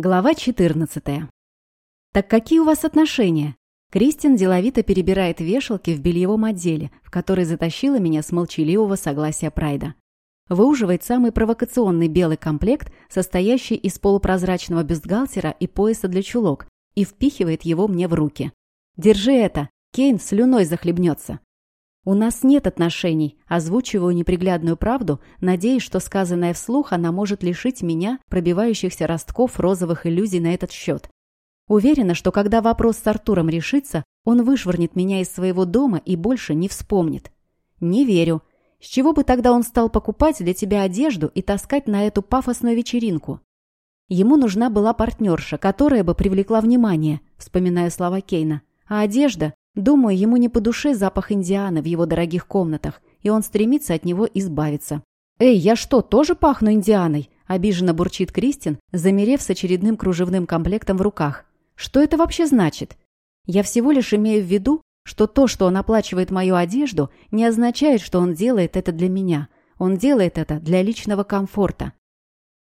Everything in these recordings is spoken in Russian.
Глава 14. «Так какие у вас отношения?» Кристин деловито перебирает вешалки в бельевом отделе, в который затащила меня с молчаливого согласия Прайда. Выуживает самый провокационный белый комплект, состоящий из полупрозрачного бюстгальтера и пояса для чулок, и впихивает его мне в руки. «Держи это! Кейн слюной захлебнется!» «У нас нет отношений», озвучиваю неприглядную правду, надеясь, что сказанное вслух она может лишить меня пробивающихся ростков розовых иллюзий на этот счет. Уверена, что когда вопрос с Артуром решится, он вышвырнет меня из своего дома и больше не вспомнит. Не верю. С чего бы тогда он стал покупать для тебя одежду и таскать на эту пафосную вечеринку? Ему нужна была партнерша, которая бы привлекла внимание, вспоминая слова Кейна. А одежда? Думаю, ему не по душе запах индианы в его дорогих комнатах, и он стремится от него избавиться. «Эй, я что, тоже пахну индианой?» – обиженно бурчит Кристин, замерев с очередным кружевным комплектом в руках. «Что это вообще значит?» «Я всего лишь имею в виду, что то, что он оплачивает мою одежду, не означает, что он делает это для меня. Он делает это для личного комфорта.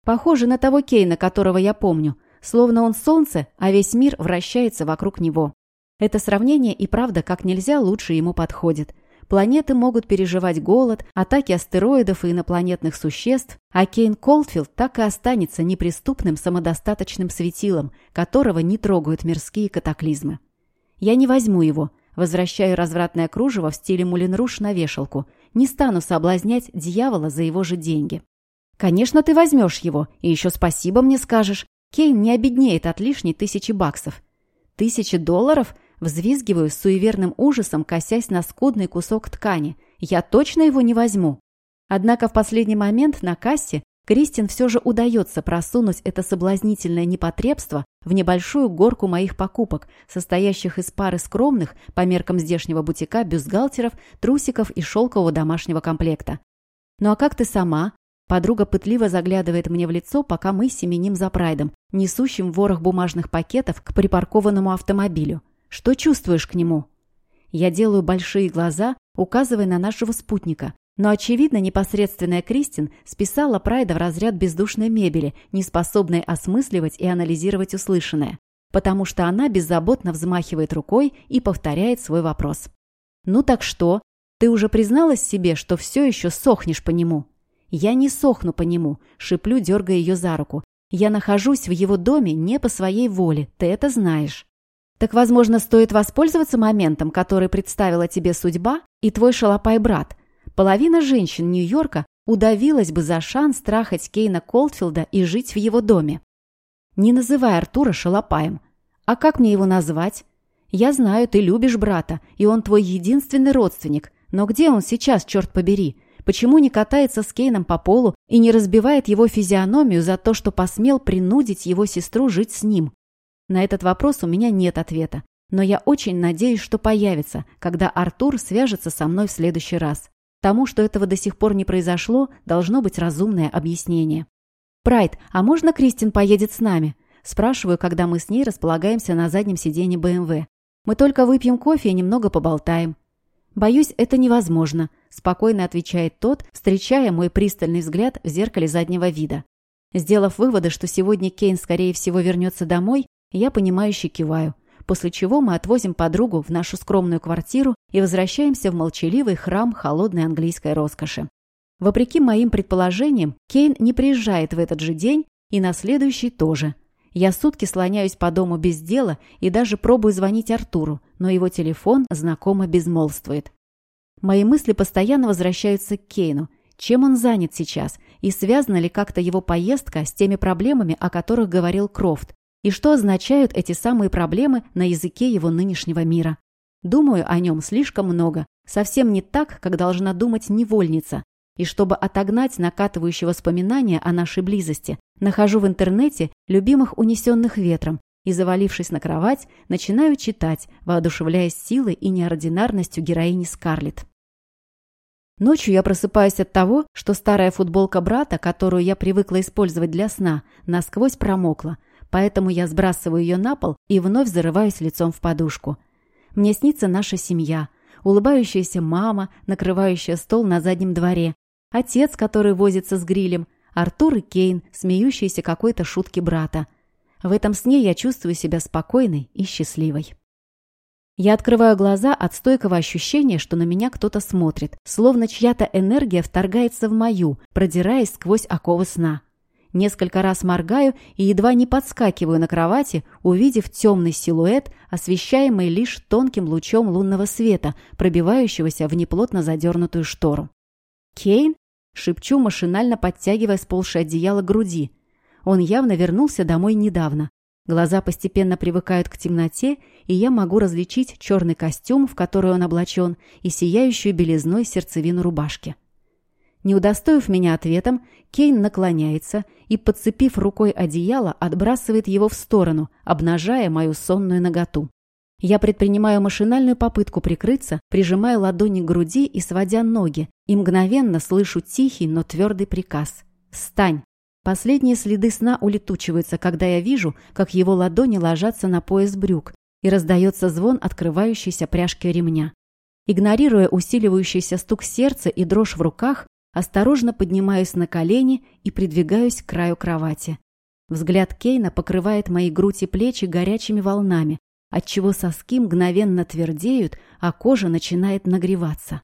Похоже на того Кейна, которого я помню, словно он солнце, а весь мир вращается вокруг него. Это сравнение и правда как нельзя лучше ему подходит. Планеты могут переживать голод, атаки астероидов и инопланетных существ, а Кейн Колдфилд так и останется неприступным самодостаточным светилом, которого не трогают мирские катаклизмы. Я не возьму его, возвращаю развратное кружево в стиле Мулин Руш на вешалку, не стану соблазнять дьявола за его же деньги. Конечно, ты возьмешь его, и еще спасибо мне скажешь. Кейн не обеднеет от лишней тысячи баксов. Тысячи долларов? Взвизгиваю с суеверным ужасом, косясь на скудный кусок ткани. Я точно его не возьму. Однако в последний момент на кассе Кристин все же удается просунуть это соблазнительное непотребство в небольшую горку моих покупок, состоящих из пары скромных, по меркам здешнего бутика, бюстгальтеров, трусиков и шелкового домашнего комплекта. «Ну а как ты сама?» Подруга пытливо заглядывает мне в лицо, пока мы семеним за Прайдом, несущим ворох бумажных пакетов к припаркованному автомобилю. Что чувствуешь к нему?» Я делаю большие глаза, указывая на нашего спутника. Но, очевидно, непосредственная Кристин списала Прайда в разряд бездушной мебели, не способной осмысливать и анализировать услышанное, потому что она беззаботно взмахивает рукой и повторяет свой вопрос. «Ну так что? Ты уже призналась себе, что все еще сохнешь по нему?» «Я не сохну по нему», — шиплю, дергая ее за руку. «Я нахожусь в его доме не по своей воле, ты это знаешь». Так, возможно, стоит воспользоваться моментом, который представила тебе судьба и твой шалопай-брат. Половина женщин Нью-Йорка удавилась бы за шанс трахать Кейна Колдфилда и жить в его доме. Не называй Артура шалопаем. А как мне его назвать? Я знаю, ты любишь брата, и он твой единственный родственник. Но где он сейчас, черт побери? Почему не катается с Кейном по полу и не разбивает его физиономию за то, что посмел принудить его сестру жить с ним? На этот вопрос у меня нет ответа, но я очень надеюсь, что появится, когда Артур свяжется со мной в следующий раз. Тому, что этого до сих пор не произошло, должно быть разумное объяснение. «Прайд, а можно Кристин поедет с нами?» Спрашиваю, когда мы с ней располагаемся на заднем сиденье БМВ. «Мы только выпьем кофе и немного поболтаем». «Боюсь, это невозможно», – спокойно отвечает тот, встречая мой пристальный взгляд в зеркале заднего вида. Сделав выводы, что сегодня Кейн, скорее всего, вернется домой, я понимающе киваю, после чего мы отвозим подругу в нашу скромную квартиру и возвращаемся в молчаливый храм холодной английской роскоши. Вопреки моим предположениям, Кейн не приезжает в этот же день и на следующий тоже. Я сутки слоняюсь по дому без дела и даже пробую звонить Артуру, но его телефон знакомо безмолвствует. Мои мысли постоянно возвращаются к Кейну. Чем он занят сейчас? И связана ли как-то его поездка с теми проблемами, о которых говорил Крофт? И что означают эти самые проблемы на языке его нынешнего мира? Думаю о нем слишком много, совсем не так, как должна думать невольница. И чтобы отогнать накатывающие воспоминания о нашей близости, нахожу в интернете любимых унесенных ветром и, завалившись на кровать, начинаю читать, воодушевляясь силой и неординарностью героини Скарлетт. Ночью я просыпаюсь от того, что старая футболка брата, которую я привыкла использовать для сна, насквозь промокла – поэтому я сбрасываю ее на пол и вновь зарываюсь лицом в подушку. Мне снится наша семья, улыбающаяся мама, накрывающая стол на заднем дворе, отец, который возится с грилем, Артур и Кейн, смеющиеся какой-то шутки брата. В этом сне я чувствую себя спокойной и счастливой. Я открываю глаза от стойкого ощущения, что на меня кто-то смотрит, словно чья-то энергия вторгается в мою, продираясь сквозь оковы сна. Несколько раз моргаю и едва не подскакиваю на кровати, увидев темный силуэт, освещаемый лишь тонким лучом лунного света, пробивающегося в неплотно задернутую штору. «Кейн?» — шепчу, машинально подтягивая сползшее одеяло груди. Он явно вернулся домой недавно. Глаза постепенно привыкают к темноте, и я могу различить черный костюм, в который он облачен, и сияющую белизной сердцевину рубашки. Не удостоив меня ответом, Кейн наклоняется и, подцепив рукой одеяло, отбрасывает его в сторону, обнажая мою сонную наготу. Я предпринимаю машинальную попытку прикрыться, прижимая ладони к груди и сводя ноги, и мгновенно слышу тихий, но твердый приказ. «Встань!» Последние следы сна улетучиваются, когда я вижу, как его ладони ложатся на пояс брюк, и раздается звон открывающейся пряжки ремня. Игнорируя усиливающийся стук сердца и дрожь в руках, Осторожно поднимаюсь на колени и придвигаюсь к краю кровати. Взгляд Кейна покрывает мои грудь и плечи горячими волнами, отчего соски мгновенно твердеют, а кожа начинает нагреваться.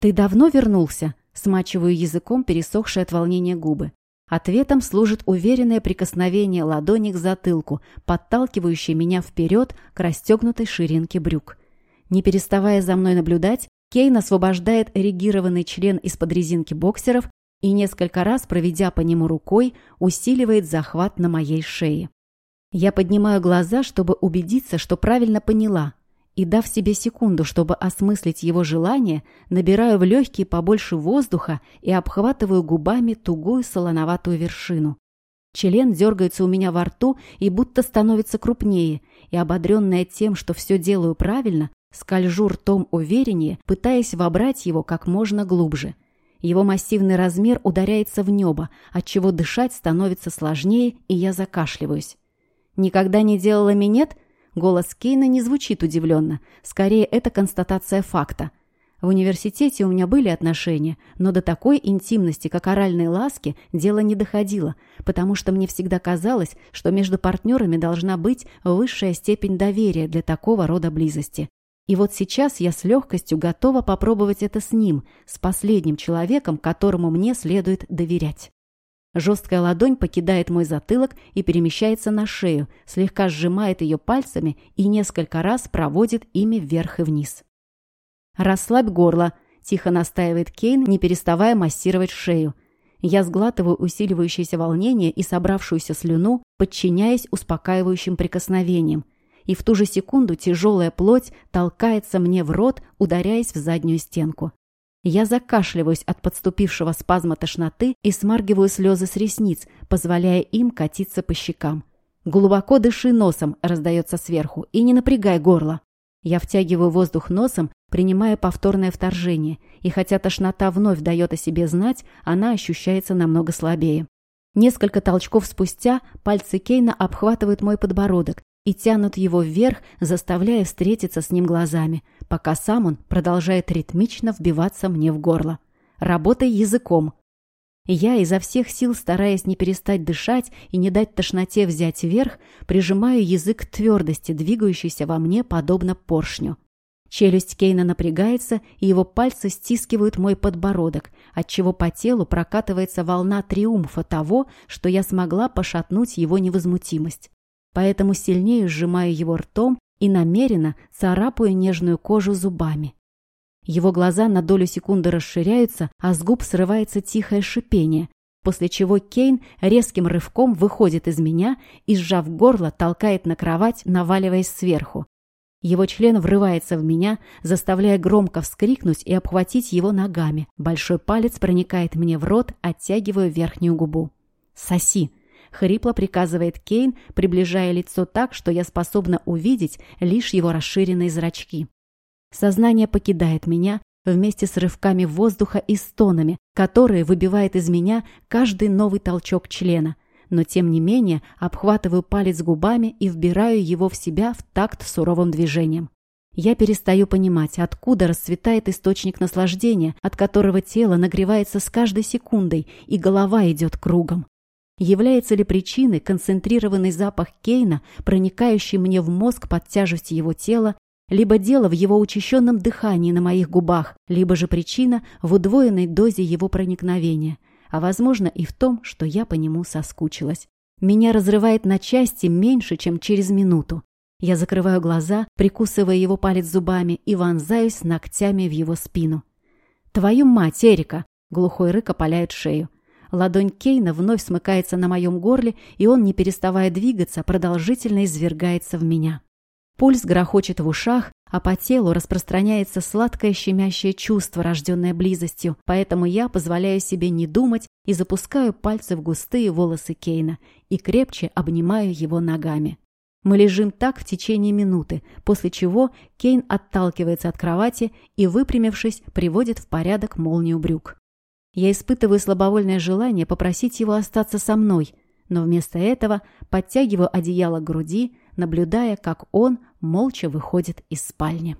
«Ты давно вернулся?» – смачиваю языком пересохшие от волнения губы. Ответом служит уверенное прикосновение ладони к затылку, подталкивающее меня вперед к расстегнутой ширинке брюк. Не переставая за мной наблюдать, Кейн освобождает эрегированный член из-под резинки боксеров и, несколько раз проведя по нему рукой, усиливает захват на моей шее. Я поднимаю глаза, чтобы убедиться, что правильно поняла, и, дав себе секунду, чтобы осмыслить его желание, набираю в легкие побольше воздуха и обхватываю губами тугую солоноватую вершину. Член дергается у меня во рту и будто становится крупнее, и, ободренная тем, что все делаю правильно, Скольжу ртом увереннее, пытаясь вобрать его как можно глубже. Его массивный размер ударяется в небо, отчего дышать становится сложнее, и я закашливаюсь. «Никогда не делала минет?» Голос Кейна не звучит удивленно. Скорее, это констатация факта. В университете у меня были отношения, но до такой интимности, как оральные ласки, дело не доходило, потому что мне всегда казалось, что между партнерами должна быть высшая степень доверия для такого рода близости. И вот сейчас я с легкостью готова попробовать это с ним, с последним человеком, которому мне следует доверять. Жесткая ладонь покидает мой затылок и перемещается на шею, слегка сжимает ее пальцами и несколько раз проводит ими вверх и вниз. «Расслабь горло», – тихо настаивает Кейн, не переставая массировать шею. Я сглатываю усиливающееся волнение и собравшуюся слюну, подчиняясь успокаивающим прикосновениям – и в ту же секунду тяжелая плоть толкается мне в рот, ударяясь в заднюю стенку. Я закашливаюсь от подступившего спазма тошноты и смаргиваю слезы с ресниц, позволяя им катиться по щекам. «Глубоко дыши носом», — раздается сверху, — «и не напрягай горло». Я втягиваю воздух носом, принимая повторное вторжение, и хотя тошнота вновь дает о себе знать, она ощущается намного слабее. Несколько толчков спустя пальцы Кейна обхватывают мой подбородок, и тянут его вверх, заставляя встретиться с ним глазами, пока сам он продолжает ритмично вбиваться мне в горло. Работай языком. Я, изо всех сил стараясь не перестать дышать и не дать тошноте взять верх, прижимаю язык к твердости, двигающейся во мне подобно поршню. Челюсть Кейна напрягается, и его пальцы стискивают мой подбородок, отчего по телу прокатывается волна триумфа того, что я смогла пошатнуть его невозмутимость поэтому сильнее сжимаю его ртом и намеренно царапаю нежную кожу зубами. Его глаза на долю секунды расширяются, а с губ срывается тихое шипение, после чего Кейн резким рывком выходит из меня и, сжав горло, толкает на кровать, наваливаясь сверху. Его член врывается в меня, заставляя громко вскрикнуть и обхватить его ногами. Большой палец проникает мне в рот, оттягивая верхнюю губу. «Соси!» Хрипло приказывает Кейн, приближая лицо так, что я способна увидеть лишь его расширенные зрачки. Сознание покидает меня вместе с рывками воздуха и стонами, которые выбивает из меня каждый новый толчок члена. Но тем не менее обхватываю палец губами и вбираю его в себя в такт суровым движением. Я перестаю понимать, откуда расцветает источник наслаждения, от которого тело нагревается с каждой секундой, и голова идет кругом. Является ли причиной концентрированный запах Кейна, проникающий мне в мозг под тяжестью его тела, либо дело в его учащенном дыхании на моих губах, либо же причина в удвоенной дозе его проникновения, а возможно и в том, что я по нему соскучилась. Меня разрывает на части меньше, чем через минуту. Я закрываю глаза, прикусывая его палец зубами и вонзаюсь ногтями в его спину. «Твою мать, Эрика!» — глухой рык опаляет шею. Ладонь Кейна вновь смыкается на моем горле, и он, не переставая двигаться, продолжительно извергается в меня. Пульс грохочет в ушах, а по телу распространяется сладкое щемящее чувство, рожденное близостью, поэтому я позволяю себе не думать и запускаю пальцы в густые волосы Кейна и крепче обнимаю его ногами. Мы лежим так в течение минуты, после чего Кейн отталкивается от кровати и, выпрямившись, приводит в порядок молнию брюк. Я испытываю слабовольное желание попросить его остаться со мной, но вместо этого подтягиваю одеяло к груди, наблюдая, как он молча выходит из спальни.